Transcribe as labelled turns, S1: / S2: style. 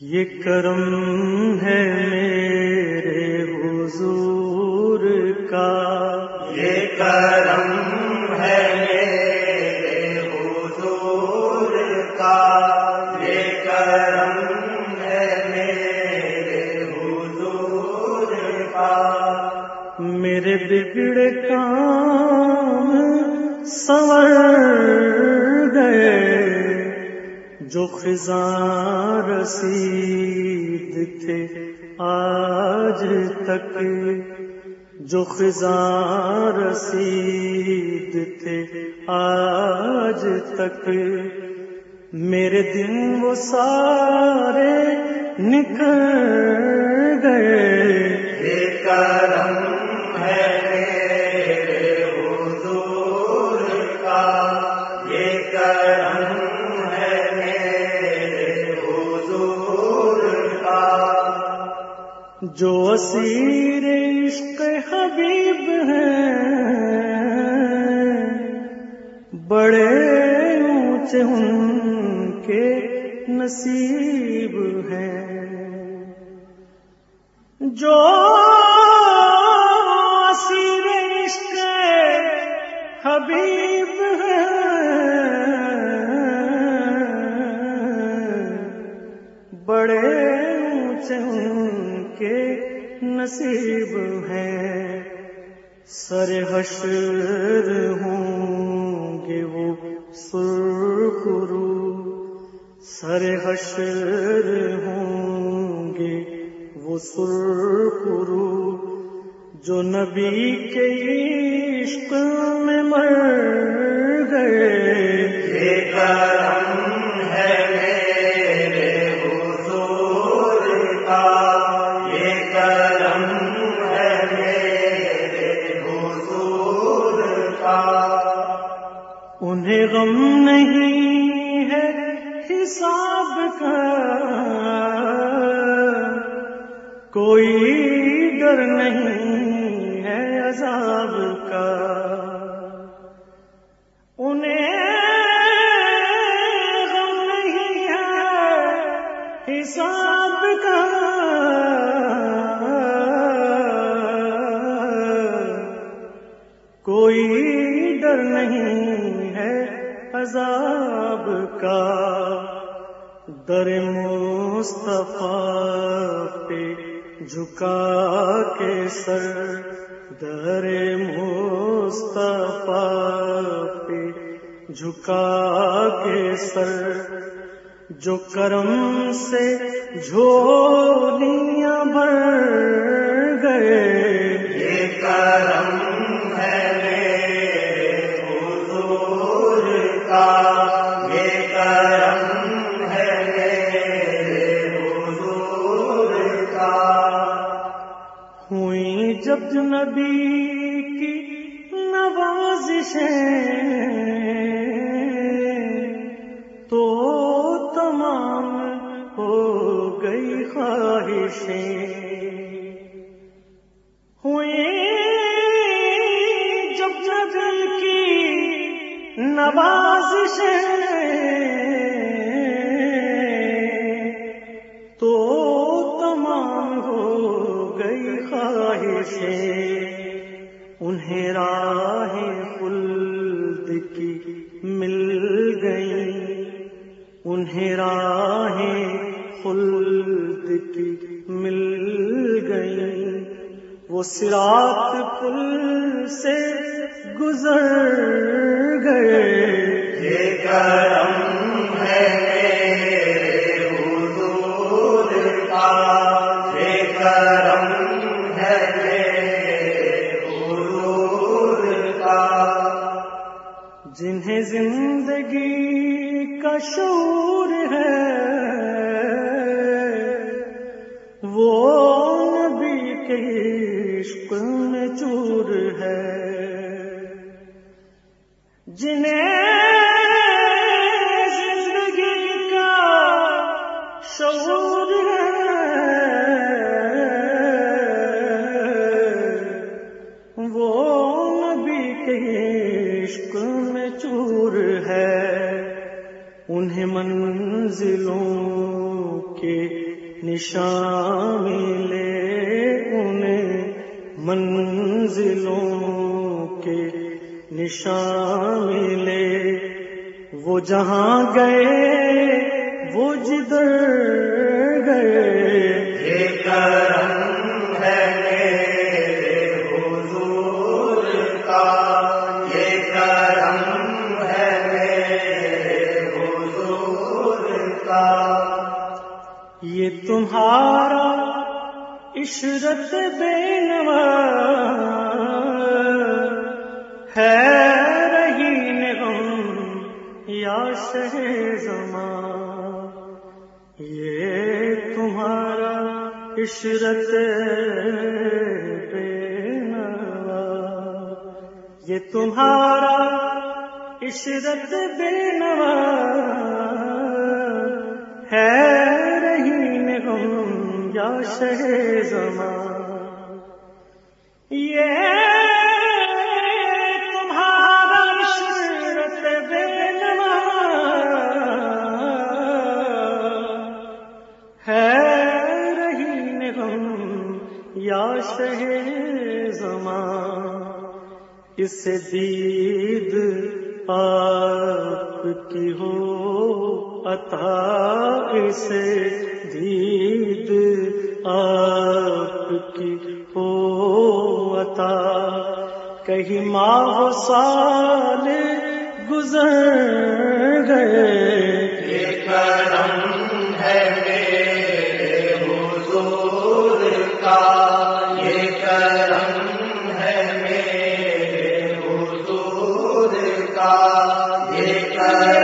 S1: یہ کرم ہے میرے حضور کا۔
S2: یہ کرم ہے میرے حضور کا۔ یہ کرم ہے میرے حضور کا۔
S1: میرے بگڑے کام سور گئے۔ جو خزاں رسید تھے آج تک، جو خزاں رسید تھے آج تک۔ میرے دن وہ سارے نکل جو اسیر عشق حبیب ہیں، بڑے اونچے ان کے نصیب ہیں۔ جو اسیر عشق حبیب ہیں، بڑے اونچے ان کے نصیب ہیں سر حشر ہوں گے وہ سرخرو۔ سر حشر ہوں گے وہ سرخرو۔ جو نبی کے عشق میں مر گئے۔
S2: ہے۔
S1: غم نہیں ہے حساب کا۔ کوئی ڈر نہیں ہے عذاب کا۔ انہیں غم نہیں ہے حساب عذاب کا در مصطفیٰ پہ جھکا کے سر، در مصطفیٰ پہ جھکا کے سر۔ جو کرم سے جھولیاں بھر جب نبی کی نوازشیں تو تمام ہو گئی خواہشیں۔ ہوئی جب نبی کی نوازشیں انہیں راہ خلد کی مل گئی۔ انہیں راہ خلد کی مل گئی۔ وہ سرات پل سے گزر گئے۔
S2: یہ کرم
S1: جنہیں زندگی کا شعور ہے۔ وہ نبی کے عشق میں چور ہے۔ جنہیں عشق میں چور ہے، انہیں منزلوں کے نشان ملے، انہیں منزلوں کے نشان ملے۔ وہ جہاں گئے، وہ جدھر گئے تمہارا عشرت بے نوا ہے رہی نغم یا شہ زمان یہ تمہارا عشرت بے نوا یہ تمہارا عشرت بے نوا ہے رہی یا شہ زمان یہ تمہارا عشرت بے نوا ہے رہی نغم یا شہ زمان اس دید آپ کی ہو عطا، اسے دید آپ کی ہو عطا۔ کہیں ماہ سال گزر گئے۔ کرم ہے میرے کا۔
S2: یہ کرم ہے میرے یہ کرم